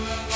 life.